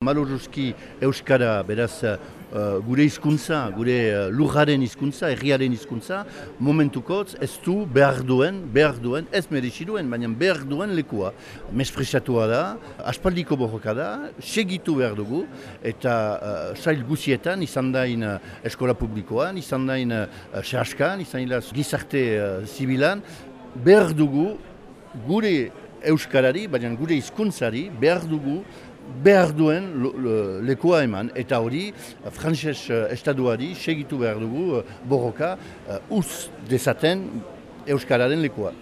Maloruzki Euskara, beraz, uh, gure hizkuntza, gure uh, lujaren hizkuntza, herriaren hizkuntza, momentukotz ez du behar duen, behar duen, ez merezi baina behar duen lekua. Mespresatua da, aspaldiko borroka da, segitu behar dugu, eta uh, sail guzietan, izan dain uh, eskola publikoan, izan dain uh, sehaskan, izan dain gizarte uh, zibilan, behar dugu gure Euskarari, baina gure hizkuntzari behar dugu behar duen lekoa eman, eta hori frantses estaduari segitu behar dugu borroka us dezaten Euskararen lekoa.